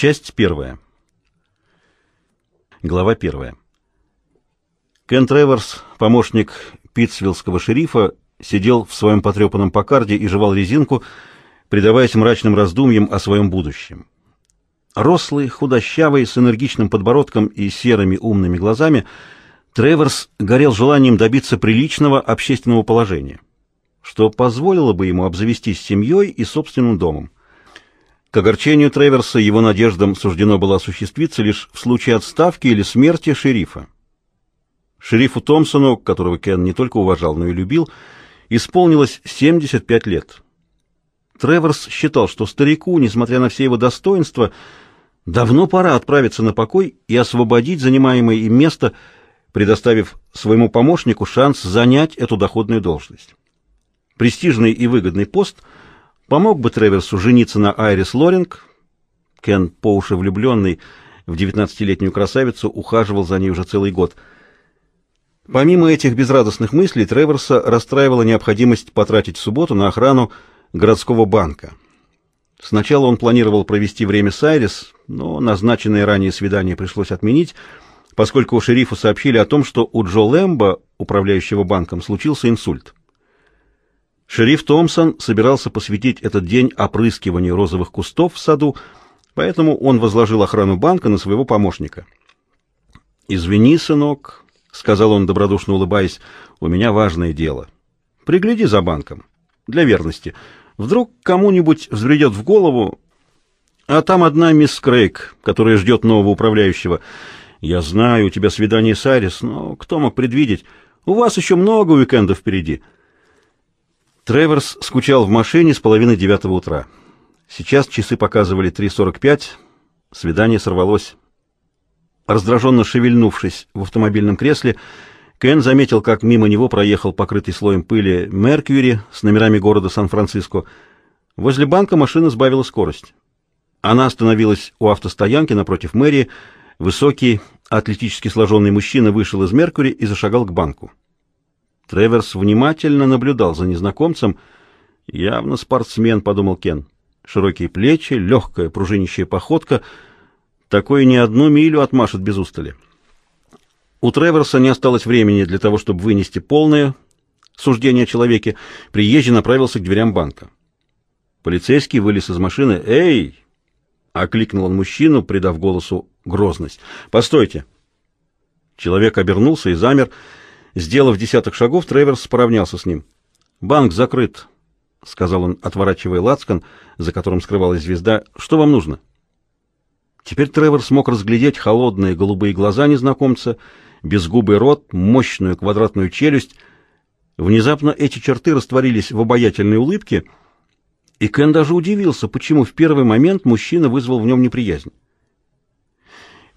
Часть первая. Глава первая. Кен Треворс, помощник питtsвиллского шерифа, сидел в своем потрепанном покарде и жевал резинку, предаваясь мрачным раздумьям о своем будущем. Рослый, худощавый, с энергичным подбородком и серыми умными глазами, Треворс горел желанием добиться приличного общественного положения, что позволило бы ему обзавестись семьей и собственным домом. К огорчению Треверса его надеждам суждено было осуществиться лишь в случае отставки или смерти шерифа. Шерифу Томпсону, которого Кен не только уважал, но и любил, исполнилось 75 лет. Треверс считал, что старику, несмотря на все его достоинства, давно пора отправиться на покой и освободить занимаемое им место, предоставив своему помощнику шанс занять эту доходную должность. Престижный и выгодный пост – Помог бы Треверсу жениться на Айрис Лоринг. Кен, по уши влюбленный в девятнадцатилетнюю красавицу, ухаживал за ней уже целый год. Помимо этих безрадостных мыслей, Треверса расстраивала необходимость потратить субботу на охрану городского банка. Сначала он планировал провести время с Айрис, но назначенное ранее свидание пришлось отменить, поскольку шерифу сообщили о том, что у Джо Лэмбо, управляющего банком, случился инсульт. Шериф Томпсон собирался посвятить этот день опрыскиванию розовых кустов в саду, поэтому он возложил охрану банка на своего помощника. «Извини, сынок», — сказал он, добродушно улыбаясь, — «у меня важное дело. Пригляди за банком. Для верности. Вдруг кому-нибудь взбредет в голову, а там одна мисс Крейг, которая ждет нового управляющего. Я знаю, у тебя свидание с Арис, но кто мог предвидеть? У вас еще много уикендов впереди». Треворс скучал в машине с половины девятого утра. Сейчас часы показывали 3.45, свидание сорвалось. Раздраженно шевельнувшись в автомобильном кресле, Кен заметил, как мимо него проехал покрытый слоем пыли «Меркьюри» с номерами города Сан-Франциско. Возле банка машина сбавила скорость. Она остановилась у автостоянки напротив мэрии. Высокий, атлетически сложенный мужчина вышел из «Меркьюри» и зашагал к банку. Треверс внимательно наблюдал за незнакомцем. «Явно спортсмен», — подумал Кен. «Широкие плечи, легкая пружинищая походка. Такой не одну милю отмашет без устали». У Треверса не осталось времени для того, чтобы вынести полное суждение о человеке. Приезжий направился к дверям банка. Полицейский вылез из машины. «Эй!» — окликнул он мужчину, придав голосу грозность. «Постойте!» Человек обернулся и замер. Сделав десяток шагов, Треверс поравнялся с ним. «Банк закрыт», — сказал он, отворачивая лацкан, за которым скрывалась звезда. «Что вам нужно?» Теперь Тревор смог разглядеть холодные голубые глаза незнакомца, безгубый рот, мощную квадратную челюсть. Внезапно эти черты растворились в обаятельной улыбке, и Кен даже удивился, почему в первый момент мужчина вызвал в нем неприязнь.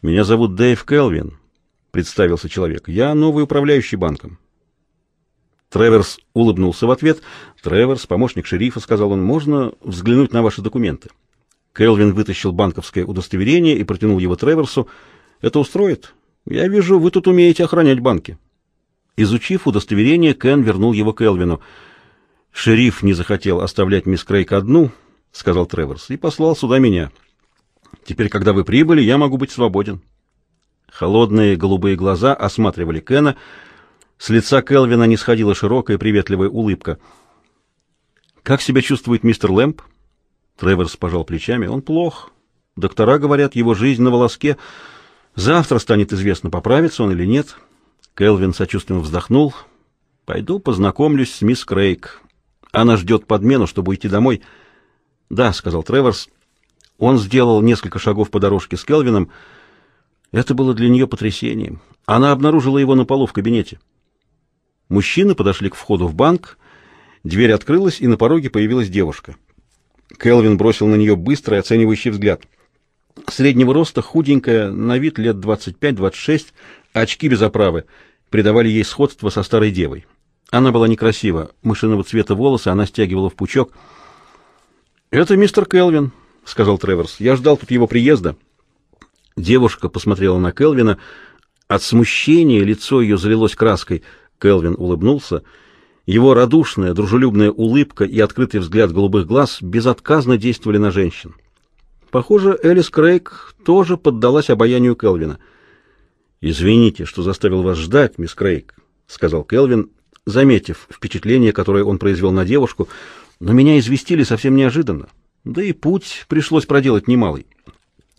«Меня зовут Дэйв Келвин», представился человек. «Я новый управляющий банком». Треверс улыбнулся в ответ. «Треверс, помощник шерифа», — сказал он, — «можно взглянуть на ваши документы». Келвин вытащил банковское удостоверение и протянул его Треверсу. «Это устроит? Я вижу, вы тут умеете охранять банки». Изучив удостоверение, Кен вернул его Келвину. «Шериф не захотел оставлять мисс Крейг одну», — сказал Треверс, — «и послал сюда меня. Теперь, когда вы прибыли, я могу быть свободен». Холодные голубые глаза осматривали Кена. С лица Келвина не сходила широкая приветливая улыбка. «Как себя чувствует мистер Лэмп?» Треворс пожал плечами. «Он плох. Доктора говорят, его жизнь на волоске. Завтра станет известно, поправится он или нет». Келвин сочувственно вздохнул. «Пойду познакомлюсь с мисс Крейг. Она ждет подмену, чтобы уйти домой». «Да», — сказал Треворс. Он сделал несколько шагов по дорожке с Келвином, — это было для нее потрясением. Она обнаружила его на полу в кабинете. Мужчины подошли к входу в банк, дверь открылась, и на пороге появилась девушка. Келвин бросил на нее быстрый оценивающий взгляд. Среднего роста, худенькая, на вид лет 25-26, очки без оправы, придавали ей сходство со старой девой. Она была некрасива, мышиного цвета волосы она стягивала в пучок. «Это мистер Келвин», — сказал Треворс. «Я ждал тут его приезда». Девушка посмотрела на Келвина. От смущения лицо ее залилось краской. Келвин улыбнулся. Его радушная, дружелюбная улыбка и открытый взгляд голубых глаз безотказно действовали на женщин. Похоже, Элис Крейг тоже поддалась обаянию Келвина. «Извините, что заставил вас ждать, мисс Крейг», — сказал Келвин, заметив впечатление, которое он произвел на девушку, «но меня известили совсем неожиданно, да и путь пришлось проделать немалый».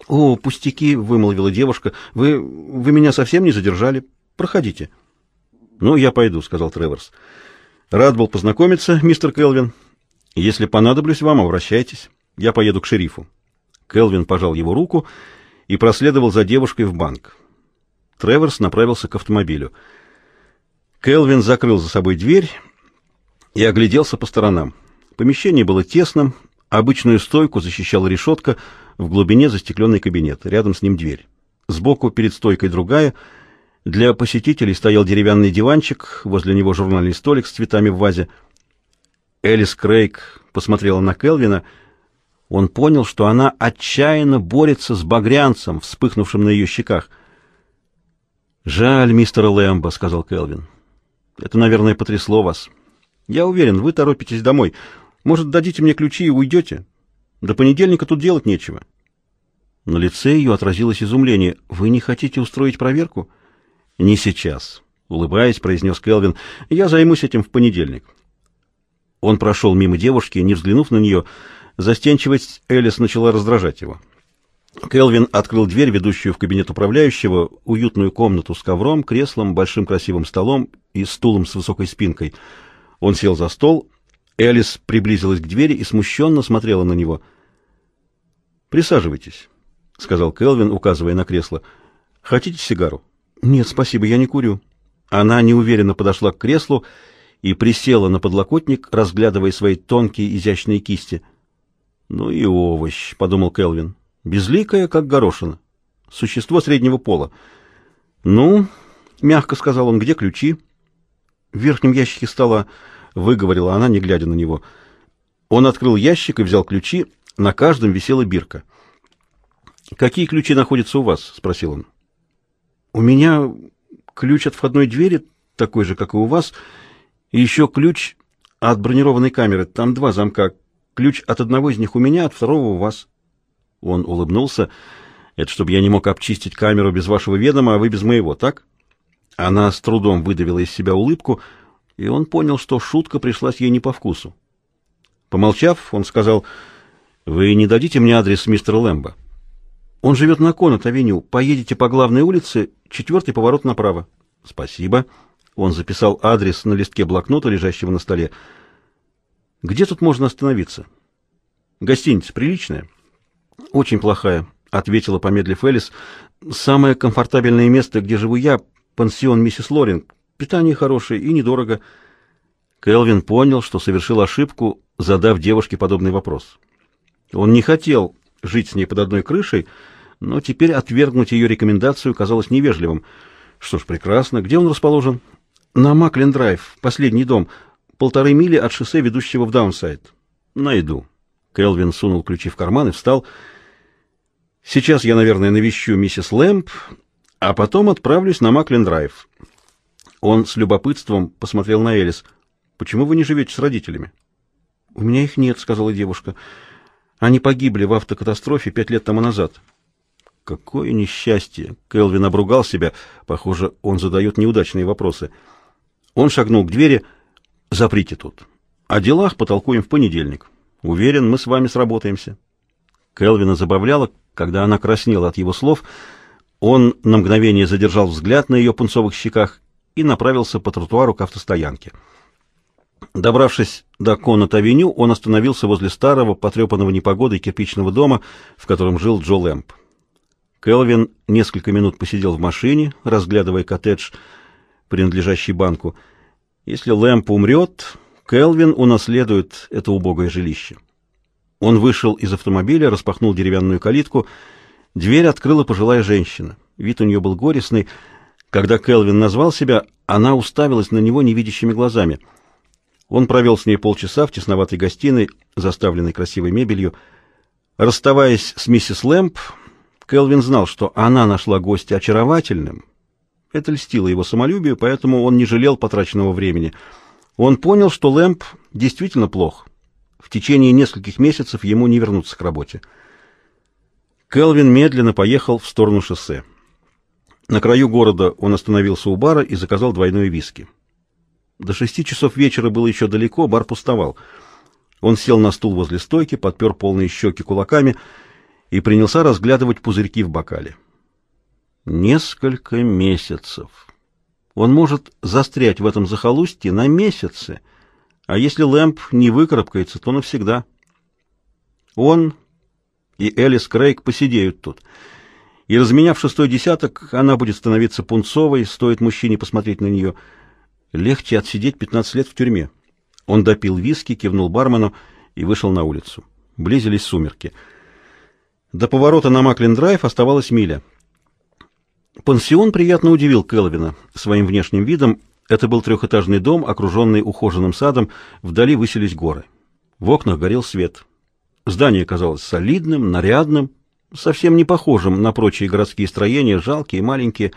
«О, пустяки!» — вымолвила девушка. «Вы... вы меня совсем не задержали. Проходите». «Ну, я пойду», — сказал Треворс. «Рад был познакомиться, мистер Келвин. Если понадоблюсь вам, обращайтесь. Я поеду к шерифу». Келвин пожал его руку и проследовал за девушкой в банк. Треворс направился к автомобилю. Келвин закрыл за собой дверь и огляделся по сторонам. Помещение было тесным, обычную стойку защищала решетка, в глубине застекленный кабинет, рядом с ним дверь. Сбоку перед стойкой другая. Для посетителей стоял деревянный диванчик, возле него журнальный столик с цветами в вазе. Элис Крейг посмотрела на Келвина. Он понял, что она отчаянно борется с багрянцем, вспыхнувшим на ее щеках — «Жаль мистера Лэмбо», — сказал Келвин. «Это, наверное, потрясло вас. Я уверен, вы торопитесь домой. Может, дадите мне ключи и уйдете? До понедельника тут делать нечего». На лице ее отразилось изумление. «Вы не хотите устроить проверку?» «Не сейчас», — улыбаясь, произнес Келвин. «Я займусь этим в понедельник». Он прошел мимо девушки, не взглянув на нее. Застенчивость Элис начала раздражать его. Келвин открыл дверь, ведущую в кабинет управляющего, уютную комнату с ковром, креслом, большим красивым столом и стулом с высокой спинкой. Он сел за стол. Элис приблизилась к двери и смущенно смотрела на него. «Присаживайтесь», — сказал Келвин, указывая на кресло. «Хотите сигару?» «Нет, спасибо, я не курю». Она неуверенно подошла к креслу и присела на подлокотник, разглядывая свои тонкие изящные кисти. «Ну и овощ», — подумал Келвин безликая, как горошина. Существо среднего пола. «Ну, — мягко сказал он, — где ключи?» «В верхнем ящике стола», — выговорила она, не глядя на него. Он открыл ящик и взял ключи. На каждом висела бирка. «Какие ключи находятся у вас?» — спросил он. «У меня ключ от входной двери, такой же, как и у вас, и еще ключ от бронированной камеры. Там два замка. Ключ от одного из них у меня, от второго у вас». Он улыбнулся. «Это чтобы я не мог обчистить камеру без вашего ведома, а вы без моего, так?» Она с трудом выдавила из себя улыбку, и он понял, что шутка пришлась ей не по вкусу. Помолчав, он сказал, «Вы не дадите мне адрес мистера Лэмбо?» «Он живет на Конат-авеню. Поедете по главной улице, четвертый поворот направо». «Спасибо». Он записал адрес на листке блокнота, лежащего на столе. «Где тут можно остановиться?» «Гостиница приличная?» «Очень плохая», — ответила, помедлив Элис. «Самое комфортабельное место, где живу я, пансион миссис Лоринг. Питание хорошее и недорого». Келвин понял, что совершил ошибку, задав девушке подобный вопрос. Он не хотел жить с ней под одной крышей, но теперь отвергнуть ее рекомендацию казалось невежливым. Что ж, прекрасно. Где он расположен? На Маклин-драйв, последний дом, полторы мили от шоссе, ведущего в Даунсайд. Найду. Келвин сунул ключи в карман и встал. Сейчас я, наверное, навещу миссис Лэмп, а потом отправлюсь на Маклин-драйв. Он с любопытством посмотрел на Элис. «Почему вы не живете с родителями?» «У меня их нет», — сказала девушка. «Они погибли в автокатастрофе пять лет тому назад». «Какое несчастье!» — Келвин обругал себя. Похоже, он задает неудачные вопросы. Он шагнул к двери. «Заприте тут. О делах потолкуем в понедельник. Уверен, мы с вами сработаемся». Келвина забавляло, когда она краснела от его слов, он на мгновение задержал взгляд на ее пунцовых щеках и направился по тротуару к автостоянке. Добравшись до Коннот-авеню, он остановился возле старого, потрепанного непогодой кирпичного дома, в котором жил Джо Лэмп. Келвин несколько минут посидел в машине, разглядывая коттедж, принадлежащий банку. Если Лэмп умрет, Келвин унаследует это убогое жилище. Он вышел из автомобиля, распахнул деревянную калитку. Дверь открыла пожилая женщина. Вид у нее был горестный. Когда Келвин назвал себя, она уставилась на него невидящими глазами. Он провел с ней полчаса в тесноватой гостиной, заставленной красивой мебелью. Расставаясь с миссис Лэмп, Келвин знал, что она нашла гостя очаровательным. Это льстило его самолюбию, поэтому он не жалел потраченного времени. Он понял, что Лэмп действительно плох. В течение нескольких месяцев ему не вернуться к работе. Келвин медленно поехал в сторону шоссе. На краю города он остановился у бара и заказал двойной виски. До шести часов вечера было еще далеко, бар пустовал. Он сел на стул возле стойки, подпер полные щеки кулаками и принялся разглядывать пузырьки в бокале. Несколько месяцев. Он может застрять в этом захолустье на месяцы, а если Лэмп не выкарабкается, то навсегда. Он и Элис Крейг посидеют тут. И, разменяв шестой десяток, она будет становиться пунцовой, стоит мужчине посмотреть на нее. Легче отсидеть 15 лет в тюрьме. Он допил виски, кивнул бармену и вышел на улицу. Близились сумерки. До поворота на Маклин-драйв оставалась миля. Пансион приятно удивил Келвина своим внешним видом. Это был трехэтажный дом, окруженный ухоженным садом, вдали высились горы. В окнах горел свет. Здание казалось солидным, нарядным, совсем не похожим на прочие городские строения, жалкие, маленькие.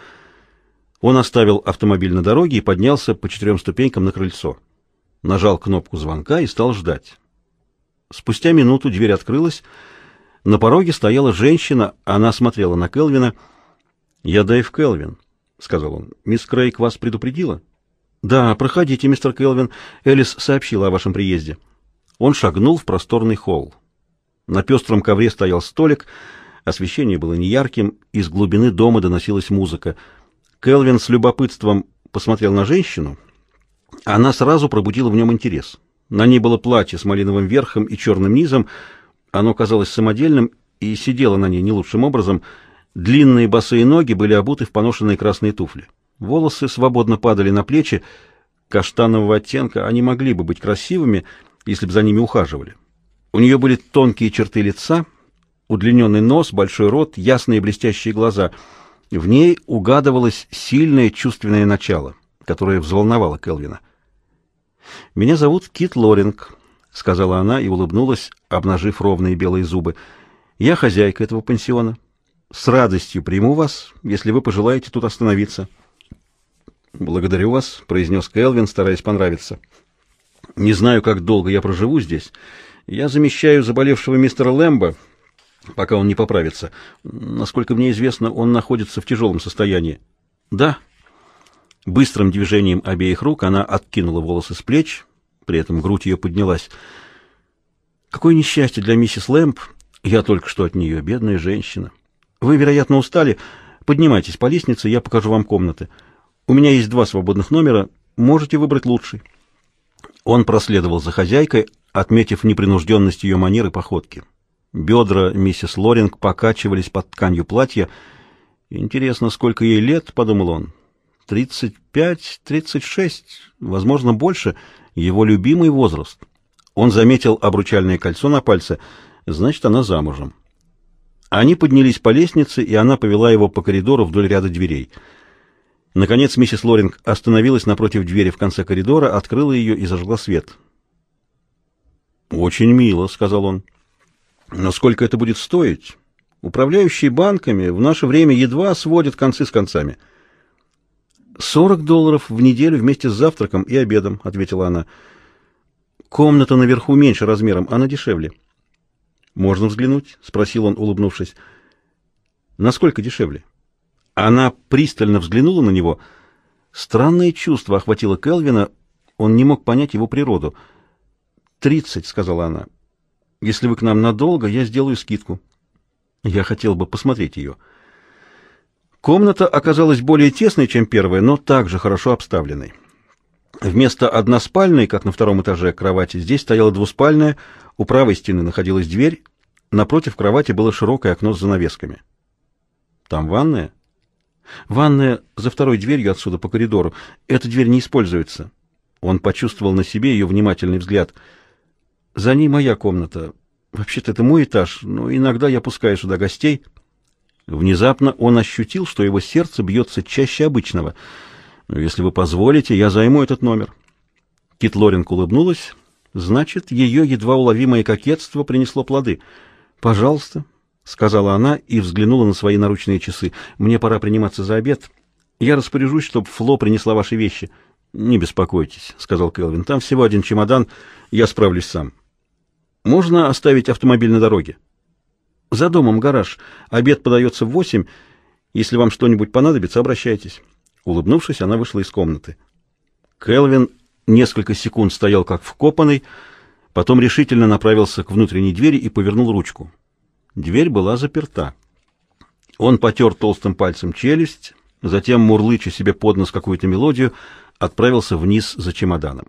Он оставил автомобиль на дороге и поднялся по четырем ступенькам на крыльцо. Нажал кнопку звонка и стал ждать. Спустя минуту дверь открылась. На пороге стояла женщина, она смотрела на Келвина. «Я Дэйв Келвин», — сказал он. «Мисс Крейг вас предупредила?» «Да, проходите, мистер Келвин. Элис сообщила о вашем приезде». Он шагнул в просторный холл. На пестром ковре стоял столик, освещение было неярким, из глубины дома доносилась музыка. Келвин с любопытством посмотрел на женщину. Она сразу пробудила в нем интерес. На ней было платье с малиновым верхом и черным низом. Оно казалось самодельным и сидело на ней не лучшим образом. Длинные босые ноги были обуты в поношенные красные туфли. Волосы свободно падали на плечи. Каштанового оттенка они могли бы быть красивыми, если бы за ними ухаживали. У нее были тонкие черты лица, удлиненный нос, большой рот, ясные блестящие глаза. В ней угадывалось сильное чувственное начало, которое взволновало Келвина. «Меня зовут Кит Лоринг», — сказала она и улыбнулась, обнажив ровные белые зубы. «Я хозяйка этого пансиона. С радостью приму вас, если вы пожелаете тут остановиться». «Благодарю вас», — произнес Келвин, стараясь понравиться. «Не знаю, как долго я проживу здесь». Я замещаю заболевшего мистера Лэмбо, пока он не поправится. Насколько мне известно, он находится в тяжелом состоянии. Да. Быстрым движением обеих рук она откинула волосы с плеч, при этом грудь ее поднялась. Какое несчастье для миссис Лэмб. Я только что от нее, бедная женщина. Вы, вероятно, устали. Поднимайтесь по лестнице, я покажу вам комнаты. У меня есть два свободных номера, можете выбрать лучший. Он проследовал за хозяйкой, отметив непринужденность ее манеры походки. Бедра миссис Лоринг покачивались под тканью платья. «Интересно, сколько ей лет?» — подумал он. «Тридцать пять, тридцать шесть, возможно, больше. Его любимый возраст». Он заметил обручальное кольцо на пальце. Значит, она замужем. Они поднялись по лестнице, и она повела его по коридору вдоль ряда дверей. Наконец миссис Лоринг остановилась напротив двери в конце коридора, открыла ее и зажгла свет. «Очень мило», — сказал он. «Но сколько это будет стоить? Управляющие банками в наше время едва сводят концы с концами». «Сорок долларов в неделю вместе с завтраком и обедом», — ответила она. «Комната наверху меньше размером, она дешевле». «Можно взглянуть?» — спросил он, улыбнувшись. «Насколько дешевле?» Она пристально взглянула на него. Странное чувство охватило Келвина, он не мог понять его природу — «Тридцать», — сказала она. «Если вы к нам надолго, я сделаю скидку». Я хотел бы посмотреть ее. Комната оказалась более тесной, чем первая, но также хорошо обставленной. Вместо односпальной, как на втором этаже кровати, здесь стояла двуспальная, у правой стены находилась дверь, напротив кровати было широкое окно с занавесками. «Там ванная?» «Ванная за второй дверью отсюда по коридору. Эта дверь не используется». Он почувствовал на себе ее внимательный взгляд — за ней моя комната. Вообще-то это мой этаж, но иногда я пускаю сюда гостей. Внезапно он ощутил, что его сердце бьется чаще обычного. Если вы позволите, я займу этот номер. Кит Лоринг улыбнулась. Значит, ее едва уловимое кокетство принесло плоды. «Пожалуйста», — сказала она и взглянула на свои наручные часы. «Мне пора приниматься за обед. Я распоряжусь, чтобы Фло принесла ваши вещи». «Не беспокойтесь», — сказал Келвин. «Там всего один чемодан. Я справлюсь сам». Можно оставить автомобиль на дороге? За домом гараж. Обед подается в восемь. Если вам что-нибудь понадобится, обращайтесь». Улыбнувшись, она вышла из комнаты. Келвин несколько секунд стоял как вкопанный, потом решительно направился к внутренней двери и повернул ручку. Дверь была заперта. Он потер толстым пальцем челюсть, затем, мурлыча себе под нос какую-то мелодию, отправился вниз за чемоданом.